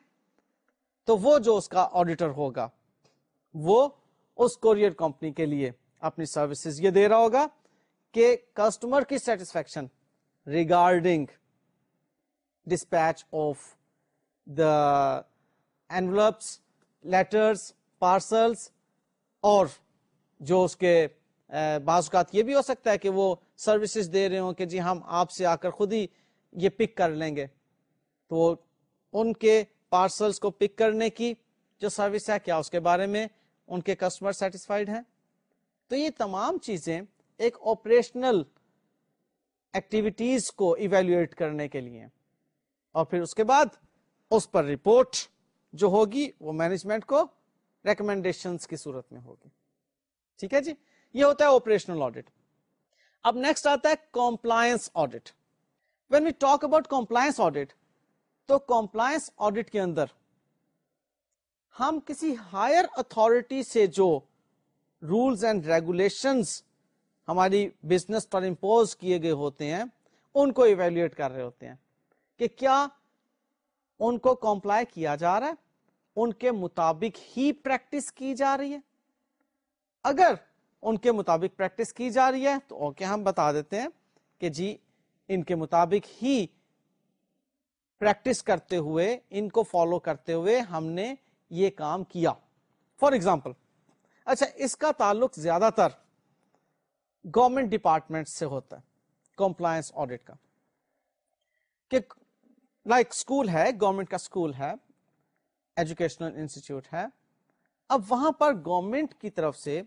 تو وہ جو اس کا آڈیٹر ہوگا، وہ اس کوریئر کمپنی کے لیے اپنی سروسز یہ دے رہا ہوگا کہ کسٹمر کی satisfaction regarding dispatch of the envelopes letters parcels اور جو اس کے eh, بعض اوقات یہ بھی ہو سکتا ہے کہ وہ سروسز دے رہے ہوں کہ جی ہم آپ سے آ کر خود ہی یہ پک کر لیں گے. تو ان کے پارسلس کو پک کرنے کی جو سروس ہے کیا اس کے بارے میں ان کے کسٹمر سیٹسفائڈ ہیں۔ تو یہ تمام چیزیں ایک آپریشنل ایکٹیویٹیز کو ایویلویٹ کرنے کے لیے۔ اور پھر اس کے بعد اس پر رپورٹ جو ہوگی وہ مینجمنٹ کو ریکمینڈیشن کی صورت میں ہوگی۔ ٹھیک ہے جی؟ یہ ہوتا ہے آپریشنل آڈیٹ اب نیکسٹ آتا ہے compliance audit when we talk about compliance audit تو کمپلائنس آڈیٹ کے اندر ہم کسی ہائر اتارٹی سے جو رولس اینڈ ریگولیشنز ہماری بزنس پر امپوز کیے گئے ہوتے ہیں، ان کو ایویلویٹ کر رہے ہوتے ہیں کہ کیا ان کو کمپلائی کیا جا رہا ہے، ان کے مطابق ہی پریکٹس کی جا رہی ہے۔ اگر ان کے مطابق پریکٹس کی جا رہی ہے تو اوکے، ہم بتا دیتے ہیں کہ جی ان کے مطابق ہی پریکٹس کرتے ہوئے، ان کو فالو کرتے ہوئے ہم نے یہ کام کیا۔ فار ایگزامپل اچھا اس کا تعلق زیادہ تر گورنمنٹ ڈپارٹمنٹ سے ہوتا ہے کمپلائنس آڈیٹ کا۔ کہ لائک اسکول ہے گورنمنٹ کا اسکول ہے ایجوکیشنل انسٹیٹیوٹ ہے۔ اب وہاں پر گورنمنٹ کی طرف سے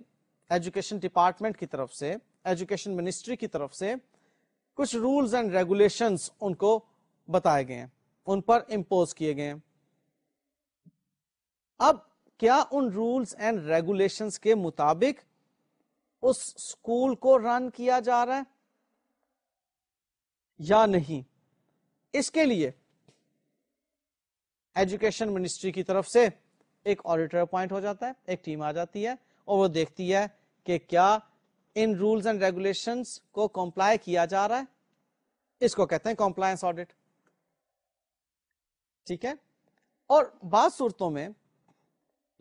ایجوکیشن ڈپارٹمنٹ کی طرف سے ایجوکیشن منسٹری کی طرف سے کچھ رولز اینڈ ریگولیشن ان کو بتائے گئے ہیں، ان پر امپوز کیے گئے ہیں۔ اب کیا ان رولز اینڈ ریگولیشن کے مطابق اس اسکول کو رن کیا جا رہا ہے یا نہیں؟ اس کے لیے ایجوکیشن منسٹری کی طرف سے ایک آڈیٹر اپوائنٹ ہو جاتا ہے، ایک ٹیم آ جاتی ہے اور وہ دیکھتی ہے کہ کیا ان رولس اینڈ ریگولیشن کو کمپلائی کیا جا رہا ہے۔ اس کو کہتے ہیں کمپلائنس آڈیٹ ٹھیک ہے؟ اور بعض صورتوں میں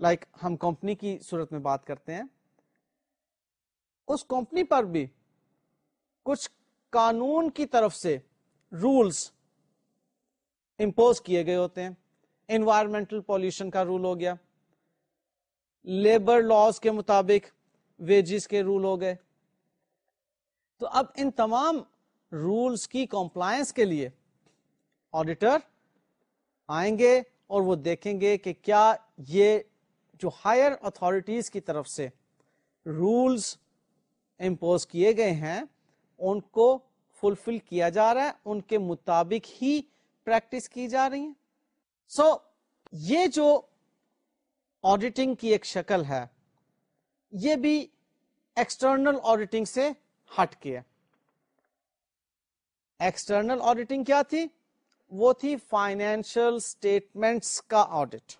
لائک like ہم کمپنی کی صورت میں بات کرتے ہیں۔ اس کمپنی پر بھی کچھ قانون کی طرف سے رولز امپوز کیے گئے ہوتے ہیں۔ انوائرمنٹل پالوشن کا رول ہو گیا۔ لیبر لاس کے مطابق ویجز کے رول ہو گئے۔ تو اب ان تمام رولز کی کمپلائنس کے لیے آڈیٹر آئیں گے اور وہ دیکھیں گے کہ کیا یہ جو ہائر اتارٹیز کی طرف سے رولز امپوز کیے گئے ہیں ان کو فلفل کیا جا رہا ہے ان کے مطابق ہی پریکٹس کی جا رہی ہیں۔ سو so, یہ جو آڈیٹنگ کی ایک شکل ہے یہ بھی ایکسٹرنل آڈیٹنگ سے ہٹ کے ایکسٹرنل آڈیٹنگ کیا تھی؟ وہ تھی فائنینشل اسٹیٹمنٹس کا آڈٹ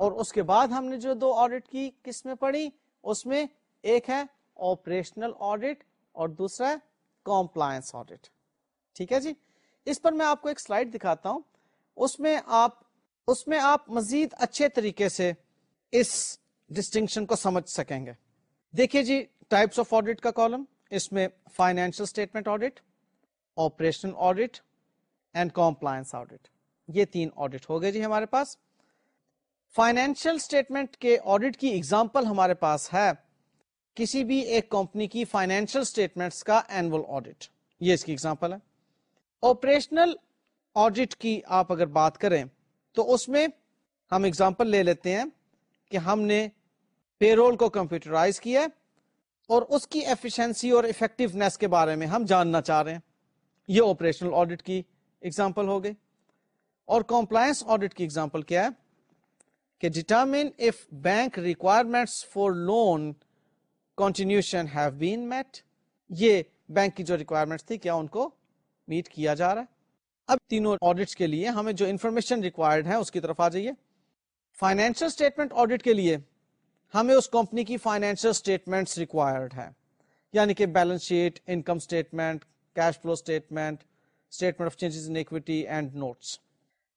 اور اس کے بعد ہم نے جو دو آڈٹ کی کس میں پڑھی، اس میں ایک ہے آپریشنل آڈٹ اور دوسرا ہے کمپلائنس آڈٹ ٹھیک ہے جی؟ اس پر میں آپ کو ایک سلائڈ دکھاتا ہوں۔ اس میں آپ، اس میں آپ مزید اچھے طریقے سے اس ڈسٹنکشن کو سمجھ سکیں گے۔ دیکھیے جی ٹائپس آف آڈٹ کا کالم اس میں financial statement audit operational audit and compliance audit یہ تین آڈٹ ہو گئے جی ہمارے پاس۔ فائنینشل اسٹیٹمنٹ کے آڈٹ کی ایگزامپل ہمارے پاس ہے۔ کسی بھی ایک کمپنی کی فائنینشیل اسٹیٹمنٹس کا اینول آڈٹ۔ یہ اس کی ایگزامپل ہے۔ آپریشنل آڈٹ کی آپ اگر بات کریں تو اس میں ہم ایگزامپل لے لیتے ہیں کہ ہم نے پے رول کو کمپیوٹرائز کیا اور اس کی ایفیشنسی اور افیکٹونیس کے بارے میں ہم جاننا چاہ رہے ہیں۔ یہ آپریشنل آڈٹ کی ایگزامپل ہو گئی۔ اور کمپلائنس آڈٹ کی ایگزامپل کیا ہے؟ کہ determine if bank requirements for loan continuation have been met یہ بینک کی جو ریکوائرمنٹ تھی، کیا ان کو میٹ کیا جا رہا ہے؟ اب تینوں آڈیٹس کے لیے ہمیں جو انفارمیشن ریکوائرڈ ہے اس کی طرف آ جائیے۔ فائنینشیل اسٹیٹمنٹ آڈیٹ کے لیے ہمیں اس کمپنی کی فائنینشیل اسٹیٹمنٹ ریکوائرڈ ہے یعنی کہ balance sheet income statement cash flow statement statement of changes in equity and notes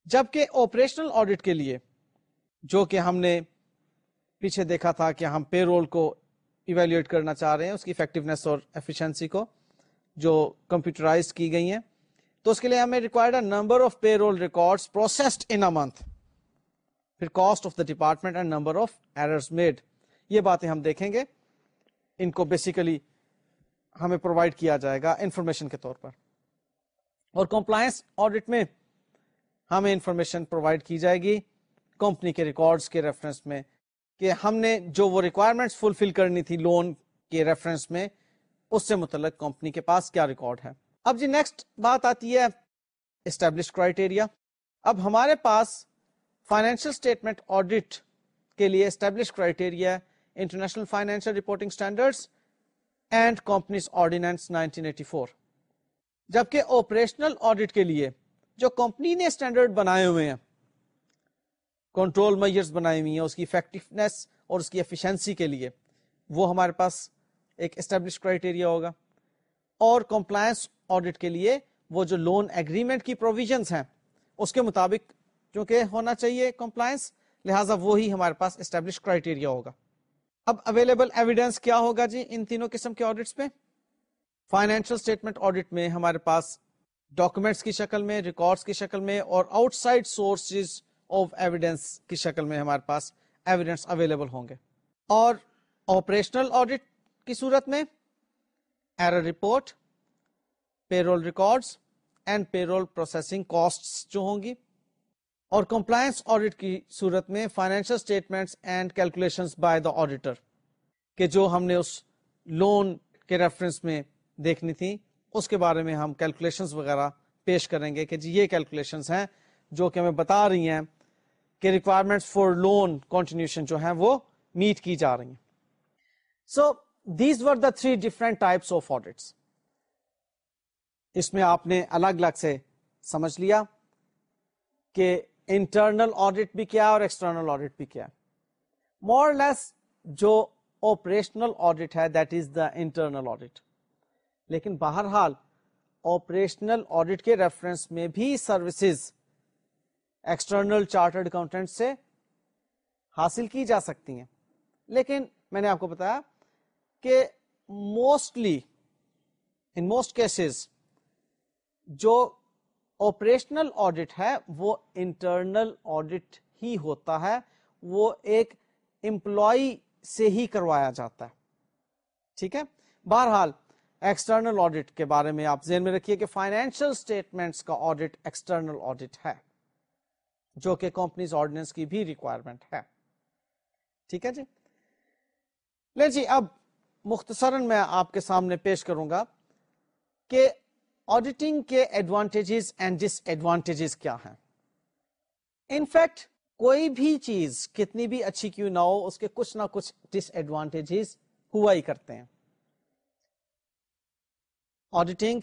جبکہ آپریشنل آڈیٹ کے لیے جو کہ ہم نے پیچھے دیکھا تھا کہ ہم پے رول کو ایویلویٹ کرنا چاہ رہے ہیں، اس کی افیکٹونیس اور ایفیشنسی کو جو کمپیوٹرائز کی گئی ہیں۔ تو اس کے لیے ہمیں required number of payroll record processed in month پھر cost of the department and number of errors made یہ باتیں ہم دیکھیں گے۔ ان کو بیسیکلی ہمیں پرووائڈ کیا جائے گا انفارمیشن کے طور پر۔ اور کمپلائنس آڈٹ میں ہمیں انفارمیشن پرووائڈ کی جائے گی۔ کمپنی کے ریکارڈز کے ریفرنس میں کہ ہم نے جو وہ ریکوائرمنٹس فلفل کرنی تھی لون کے ریفرنس میں، اس سے متعلق کمپنی کے پاس کیا ریکارڈ ہے؟ اب جی نیکسٹ بات آتی ہے اسٹیبلش کرائٹیریا اب ہمارے پاس فائنینشیل اسٹیٹمنٹ آڈیٹ کے لیے establish criteria international financial reporting standard and companies ordinance 1984 جبکہ آپریشنل آڈیٹ کے لیے جو کمپنی نے اسٹینڈرڈ بنائے ہوئے ہیں کنٹرول میئرز بنائی ہوئی ہیں، اس کی افیکٹونیس اور اس کی ایفیشنسی کے لیے۔ وہ ہمارے پاس ایک اسٹیبلش کرائٹیریا ہوگا۔ اور کمپلائنس آڈٹ کے لیے وہ جو لون ایگریمنٹ کی پروویژنس ہیں، اس کے مطابق چونکہ ہونا چاہیے کمپلائنس لہٰذا وہی ہمارے پاس اسٹیبلش کرائٹیریا ہوگا۔ اب اویلیبل ایویڈینس کیا ہوگا جی ان تینوں قسم کے آڈٹس پہ فائنینشیل اسٹیٹمنٹ آڈٹ میں ہمارے پاس ڈاکومینٹس کی شکل میں ریکارڈس کی شکل میں اور outside sources of evidence کی شکل میں ہمارے پاس ایویڈینس اویلیبل ہوں گے۔ اور آپریشنل آڈٹ کی صورت میں error report payroll records and payroll processing cost جو ہوں گی۔ اور کمپلائنس آڈٹ کی صورت میں financial statement and calculation by the auditor کہ جو ہم نے اس لون کے ریفرنس میں دیکھنی تھی، اس کے بارے میں ہم کیلکولیشن وغیرہ پیش کریں گے کہ جی یہ کیلکولیشن ہیں جو کہ ہمیں بتا رہی ہیں۔ کہ ریکوائرمنٹ فور لون کنٹینیوشن جو ہیں وہ میٹ کی جا رہی ہیں۔ So these were the three different types of audits اس میں آپ نے الگ الگ سے سمجھ لیا کہ انٹرنل آڈٹ بھی کیا اور ایکسٹرنل آڈٹ بھی کیا۔ مور لیس جو آپریشنل آڈٹ ہے that is the internal audit لیکن بہرحال آپریشنل آڈٹ کے ریفرنس میں بھی سروسز ایکسٹرنل چارٹرڈ اکاؤنٹنٹ سے حاصل کی جا سکتی ہیں۔ لیکن میں نے آپ کو بتایا کہ موسٹلی ان موسٹ کیسز جو آپریشنل آڈٹ ہے وہ انٹرنل آڈٹ ہی ہوتا ہے، وہ ایک امپلائی سے ہی کروایا جاتا ہے۔ ٹھیک ہے؟ بہرحال ایکسٹرنل آڈٹ کے بارے میں آپ ذہن میں رکھیے کہ فائنینشیل اسٹیٹمنٹس کا آڈٹ ایکسٹرنل آڈٹ ہے۔ جو کہ کمپنیز آرڈیننس کی بھی ریکوائرمنٹ ہے۔ ٹھیک ہے جی؟ لے جی اب مختصراً میں آپ کے سامنے پیش کروں گا کہ آڈیٹنگ کے ایڈوانٹیجز اینڈ ڈس ایڈوانٹیجز کیا ہیں۔ انفیکٹ کوئی بھی چیز کتنی بھی اچھی کیوں نہ ہو، اس کے کچھ نہ کچھ ڈس ایڈوانٹیجز ہوا ہی کرتے ہیں۔ آڈیٹنگ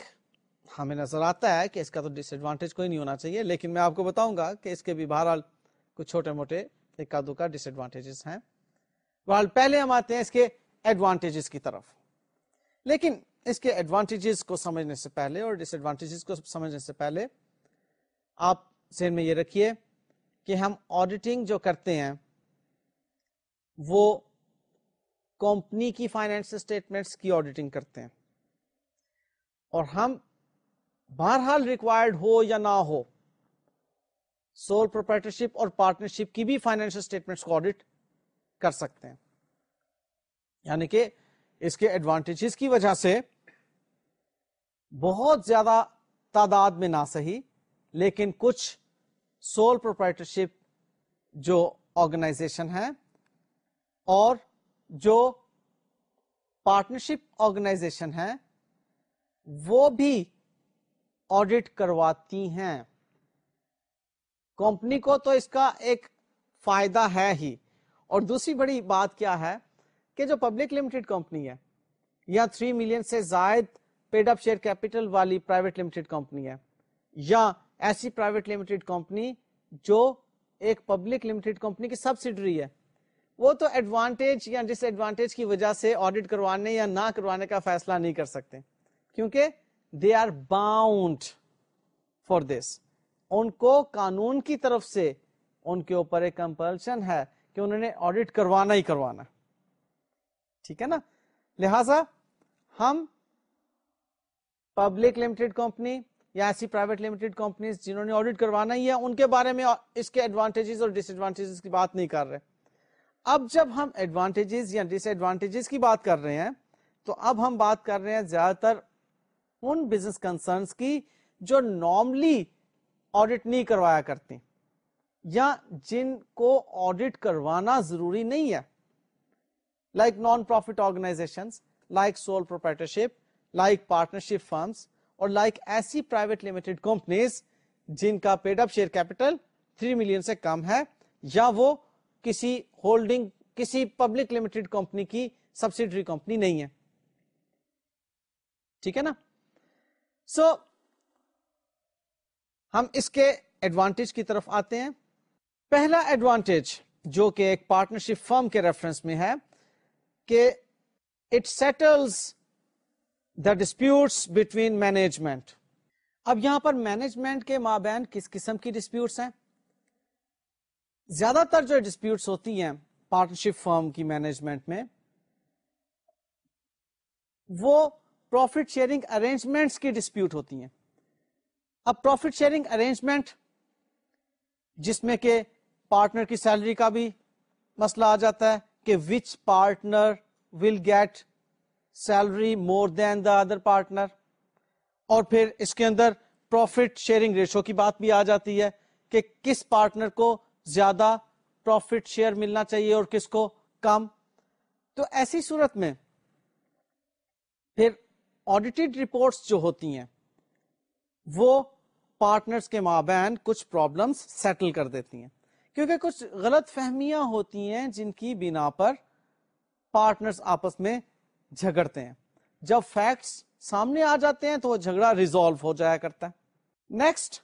ہمیں نظر آتا ہے کہ اس کا تو ڈس ایڈوانٹیج کوئی نہیں ہونا چاہیے، لیکن میں آپ کو بتاؤں گا کہ اس کے بھی بہرحال کچھ چھوٹے موٹے ایک دو کا ڈس ایڈوانٹیجز ہیں۔ بہرحال پہلے ہم آتے ہیں اس کے ایڈوانٹیجز کی طرف۔ لیکن اس کے ایڈوانٹیجز کو سمجھنے سے پہلے اور ڈس ایڈوانٹیجز کو سمجھنے سے پہلے آپ ذہن میں یہ رکھیے کہ ہم آڈیٹنگ جو کرتے ہیں، وہ کمپنی کی فائنینس اسٹیٹمنٹس کی آڈیٹنگ کرتے ہیں۔ اور ہم بہرحال ریکوائرڈ ہو یا نہ ہو سول پروپریٹرشپ اور پارٹنرشپ کی بھی فائنینشل اسٹیٹمنٹس کو آڈٹ کر سکتے ہیں۔ یعنی کہ اس کے ایڈوانٹیجز کی وجہ سے بہت زیادہ تعداد میں نہ صحیح لیکن کچھ سول پروپرائٹرشپ جو آرگنائزیشن ہے اور جو پارٹنرشپ آرگنائزیشن ہے وہ بھی آڈٹ کرواتی ہیں۔ کمپنی کو تو اس کا ایک فائدہ ہے ہی۔ اور دوسری بڑی بات کیا ہے کہ جو پبلک لمیٹڈ کمپنی ہے، یا تھری ملین سے زائد پیڈ اپ شیئر کیپٹل والی پرائیویٹ لمیٹڈ کمپنی ہے، یا ایسی پرائیویٹ لمیٹڈ کمپنی جو ایک پبلک لمیٹڈ کمپنی کی سبسڈری ہے۔ وہ تو ایڈوانٹیج یا ڈس ایڈوانٹیج کی وجہ سے آڈٹ کروانے یا نہ کروانے کا فیصلہ نہیں کر سکتے۔ کیونکہ they are bound for this. ان کو قانون کی طرف سے ان کے اوپر ایک کمپلشن ہے کہ انہوں نے آڈٹ کروانا ہی کروانا۔ ٹھیک ہے نا؟ لہذا ہم پبلک لمیٹڈ کمپنی یا ایسی پرائیویٹ لمیٹڈ کمپنیز جنہوں نے آڈٹ کروانا ہی ہے، ان کے بارے میں اس کے ایڈوانٹیجز اور ڈس ایڈوانٹیجز کی بات نہیں کر رہے۔ اب جب ہم ایڈوانٹیجز یا ڈس ایڈوانٹیجز کی بات کر رہے ہیں، تو اب ہم بات کر رہے ہیں زیادہ تر ان بزنس کنسرنس کی جو نارملی آڈٹ نہیں کروایا کرتی، یا جن کو آڈٹ کروانا ضروری نہیں ہے۔ Like non profit organisation like sole proprietorship like partnership firms اور لائک ایسی پرائیویٹ لمیٹڈ کمپنیز جن کا paid up share capital 3 million سے کم ہے، یا وہ کسی ہولڈنگ کسی پبلک لمیٹڈ کمپنی کی سبسڈری کمپنی نہیں ہے۔ ٹھیک ہے نا؟ سو so, ہم اس کے ایڈوانٹیج کی طرف آتے ہیں۔ پہلا ایڈوانٹیج جو کہ ایک پارٹنرشپ فرم کے ریفرنس میں ہے کہ it settles the disputes between management اب یہاں پر مینجمنٹ کے مابین کس قسم کی ڈسپیوٹس ہیں؟ زیادہ تر جو ڈسپیوٹس ہوتی ہیں پارٹنرشپ فرم کی مینجمنٹ میں وہ پروفٹ شیئرنگ ارینجمنٹس کی ڈسپیوٹ ہوتی ہیں۔ اب پروفٹ شیئرنگ ارینجمنٹ، جس میں کہ پارٹنر کی سیلری کا بھی مسئلہ آ جاتا ہے کہ which partner will get salary more than the other partner اور پھر اس کے اندر پروفٹ شیئرنگ ریشو کی بات بھی آ جاتی ہے کہ کس پارٹنر کو زیادہ پروفٹ شیئر ملنا چاہیے اور کس کو کم۔ تو ایسی صورت میں پھر آڈیٹڈ رپورٹس جو ہوتی ہیں، وہ پارٹنرز کے مابین کچھ پرابلمس سیٹل کر دیتی ہیں۔ کیونکہ کچھ غلط فہمیاں ہوتی ہیں جن کی بنا پر پارٹنرز آپس میں جھگڑتے ہیں۔ جب فیکٹس سامنے آ جاتے ہیں تو وہ جھگڑا ریزالو ہو جایا کرتا ہے۔ نیکسٹ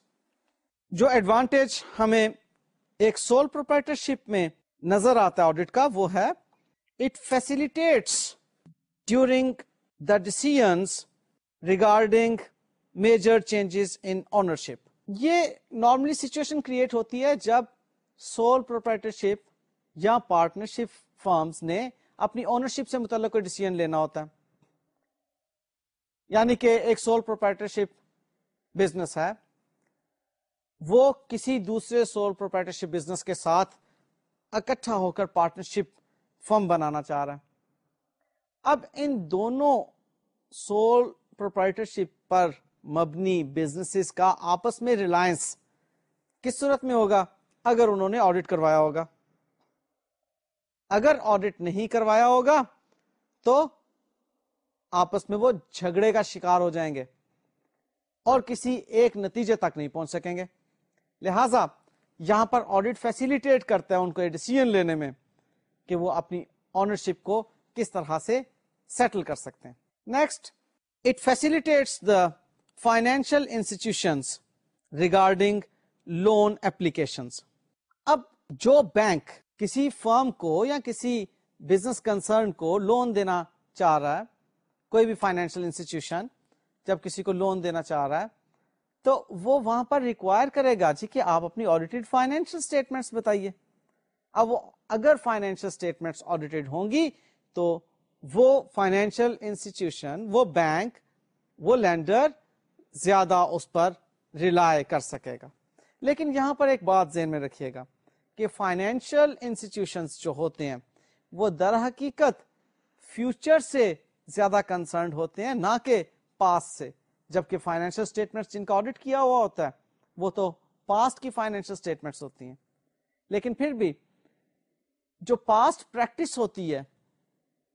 جو ایڈوانٹیج ہمیں ایک سول پروپرٹرشپ میں نظر آتا ہے آڈیٹ کا، وہ ہے it facilitates during the decision regarding major changes in ownership یہ نارملی سچویشن کریٹ ہوتی ہے جب سول پروپرٹرشپ یا پارٹنرشپ فارمز نے اپنی اونرشپ سے متعلق کوئی ڈیسیزن لینا ہوتا ہے۔ یعنی کہ ایک سول پروپرٹرشپ بزنس ہے۔ وہ کسی دوسرے سول پروپرٹرشپ بزنس کے ساتھ اکٹھا ہو کر پارٹنرشپ فرم بنانا چاہ رہا ہے۔ اب ان دونوں سول پروپرٹرشپ پر مبنی بزنس کا آپس میں ریلائنس کس صورت میں ہوگا؟ اگر انہوں نے آڈٹ کروایا ہوگا۔ اگر آڈٹ نہیں کروایا ہوگا تو آپس میں وہ جھگڑے کا شکار ہو جائیں گے اور کسی ایک نتیجے تک نہیں پہنچ سکیں گے۔ لہذا یہاں پر آڈٹ فیسیلیٹیٹ کرتا ہے ان کو ڈیسیزن لینے میں کہ وہ اپنی آنرشپ کو کس طرح سے سیٹل کر سکتے ہیں۔ Next it facilitates the financial institution regarding loan application اب جو بینک کسی فرم کو یا کسی بزنس کنسرن کو لون دینا چاہ رہا ہے، کوئی بھی فائنینشیل انسٹیٹیوشن جب کسی کو لون دینا چاہ رہا ہے، تو وہ وہاں پر ریکوائر کرے گا جی کہ آپ اپنی آڈیٹڈ فائنینشیل اسٹیٹمنٹس بتائیے۔ اب وہ اگر فائنینشیل اسٹیٹمنٹس آڈیٹڈ ہوں گی تو وہ فائنینشیل انسٹیٹیوشن، وہ بینک، وہ لینڈر زیادہ اس پر ریلائے کر سکے گا۔ لیکن یہاں پر ایک بات ذہن میں رکھیے گا کہ فائنینشیل انسٹیٹیوشن جو ہوتے ہیں، وہ در حقیقت فیوچر سے زیادہ کنسرنڈ ہوتے ہیں، نہ کہ پاس سے۔ جبکہ فائنینشیل اسٹیٹمنٹ جن کا آڈٹ کیا ہوا ہوتا ہے، وہ تو پاسٹ کی فائنینشیل اسٹیٹمنٹس ہوتی ہیں۔ لیکن پھر بھی جو پاسٹ پریکٹس ہوتی ہے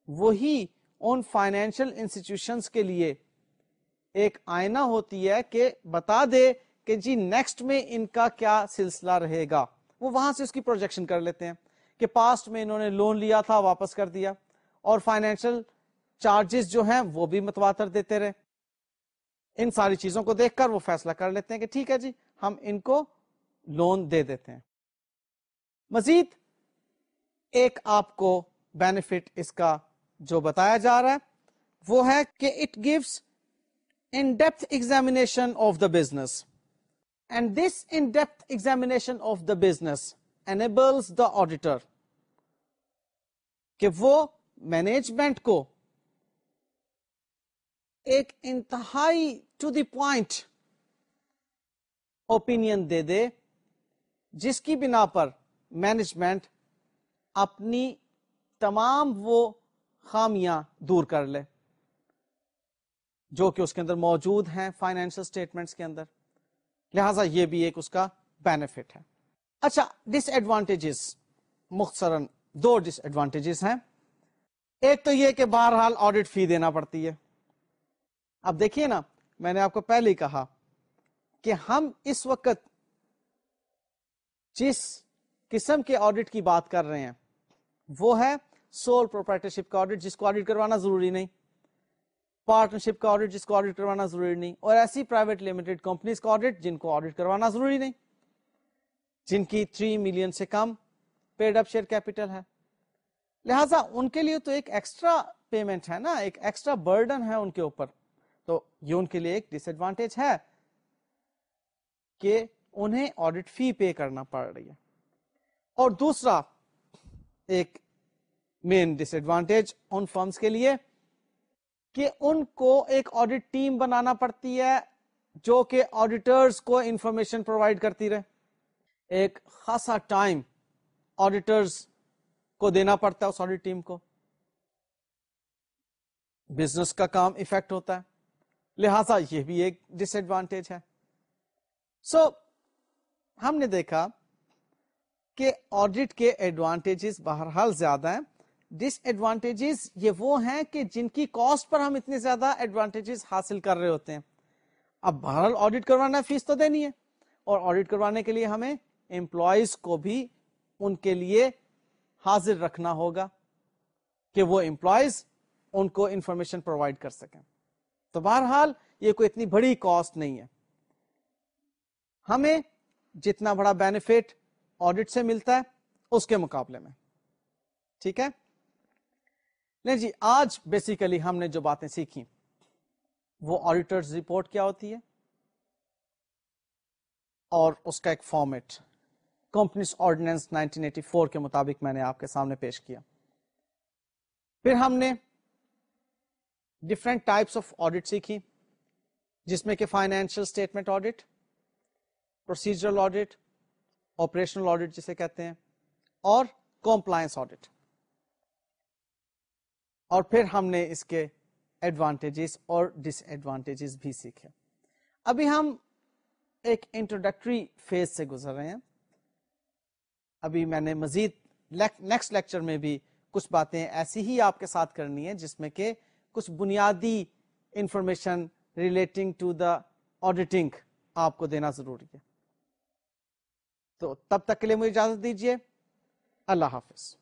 وہی ان فائنینشیل انسٹیٹیوشنس کے لیے ایک آئینہ ہوتی ہے کہ بتا دے کہ جی نیکسٹ میں ان کا کیا سلسلہ رہے گا۔ وہ وہاں سے اس کی پروجیکشن کر لیتے ہیں کہ پاسٹ میں انہوں نے لون لیا تھا، واپس کر دیا۔ اور فائنینشل چارجز جو ہیں وہ بھی متواتر دیتے رہے۔ ان ساری چیزوں کو دیکھ کر وہ فیصلہ کر لیتے ہیں کہ ٹھیک ہے جی ہم ان کو لون دے دیتے ہیں۔ مزید ایک آپ کو بینیفٹ اس کا جو بتایا جا رہا ہے، وہ ہے کہ it gives in depth examination of the business and this in depth examination of the business enables the auditor کہ وہ مینجمنٹ کو ایک انتہائی ٹو دی پوائنٹ اوپین دے دے، جس کی بنا پر مینجمنٹ اپنی تمام وہ خامیاں دور کر لے، جو کہ اس کے اندر موجود ہیں فائنینشل اسٹیٹمنٹس کے اندر۔ لہذا یہ بھی ایک اس کا بینیفٹ ہے۔ اچھا ڈس ایڈوانٹیجز مختصراً دو ڈس ایڈوانٹیجز ہیں۔ ایک تو یہ کہ بہرحال آڈٹ فی دینا پڑتی ہے۔ اب دیکھیے نا، میں نے آپ کو پہلے ہی کہا کہ ہم اس وقت جس قسم کے آڈٹ کی بات کر رہے ہیں، وہ ہے سول پروپرٹرشپ کا آڈٹ جس کو آڈٹ کروانا ضروری نہیں۔ پارٹنرشپ کا آڈٹ جس کو آڈٹ کروانا ضروری نہیں۔ اور ایسی پرائیویٹ لمیٹڈ کمپنیز کا آڈٹ جن کو آڈٹ کروانا ضروری نہیں۔ جن کی تھری ملین سے کم پیڈ اپ شیئر کیپیٹل ہے۔ لہذا ان کے لیے تو ایک ایکسٹرا پیمنٹ ہے نا، ایک ایکسٹرا برڈن ہے ان کے اوپر۔ تو یہ ان کے لیے ایک ڈس ایڈوانٹیج ہے کہ انہیں آڈٹ فی پے کرنا پڑ رہی ہے۔ اور دوسرا ایک مین ڈس ایڈوانٹیج ان فرمس کے لیے کہ ان کو ایک آڈٹ ٹیم بنانا پڑتی ہے جو کہ آڈیٹرز کو انفارمیشن پرووائڈ کرتی رہے۔ ایک خاصا ٹائم آڈیٹرز کو دینا پڑتا ہے اس آڈیٹ ٹیم کو۔ بزنس کا کام افیکٹ ہوتا ہے۔ لہذا یہ بھی ایک ڈس ایڈوانٹیج ہے۔ سو so, ہم نے دیکھا کہ آڈیٹ کے ایڈوانٹیجز بہرحال زیادہ ہیں۔ ڈس ایڈوانٹیجز یہ وہ ہیں کہ جن کی کاسٹ پر ہم اتنے زیادہ ایڈوانٹیجز حاصل کر رہے ہوتے ہیں۔ اب بہرحال آڈیٹ کروانا فیس تو دینی ہے اور آڈیٹ کروانے کے لیے ہمیں امپلائیز کو بھی ان کے لیے حاضر رکھنا ہوگا کہ وہ امپلائیز ان کو انفارمیشن پرووائڈ کر سکیں۔ تو بہرحال یہ کوئی اتنی بڑی کاسٹ نہیں ہے۔ ہمیں جتنا بڑا بینیفٹ آڈٹ سے ملتا ہے اس کے مقابلے میں۔ ٹھیک ہے؟ نہیں جی آج بیسیکلی ہم نے جو باتیں سیکھی وہ آڈیٹر رپورٹ کیا ہوتی ہے اور اس کا ایک فارمیٹ کمپنیز آرڈیننس 1984 کے مطابق میں نے آپ کے سامنے پیش کیا۔ پھر ہم نے ڈفرینٹ ٹائپس آف آڈٹ سیکھی، جس میں کہ financial statement audit procedural audit operational audit جسے کہتے ہیں، اور کمپلائنس آڈٹ اور پھر ہم نے اس کے ایڈوانٹیجز اور ڈس ایڈوانٹیجز بھی سیکھے۔ ابھی ہم ایک انٹروڈکٹری فیز سے گزر رہے ہیں۔ ابھی میں نے مزید نیکسٹ لیکچر میں بھی کچھ باتیں ایسی ہی آپ کے ساتھ کرنی ہے جس میں کہ کچھ بنیادی information relating to the auditing آپ کو دینا ضروری ہے۔ تو تب تک کے لیے مجھے اجازت دیجیے۔ اللہ حافظ۔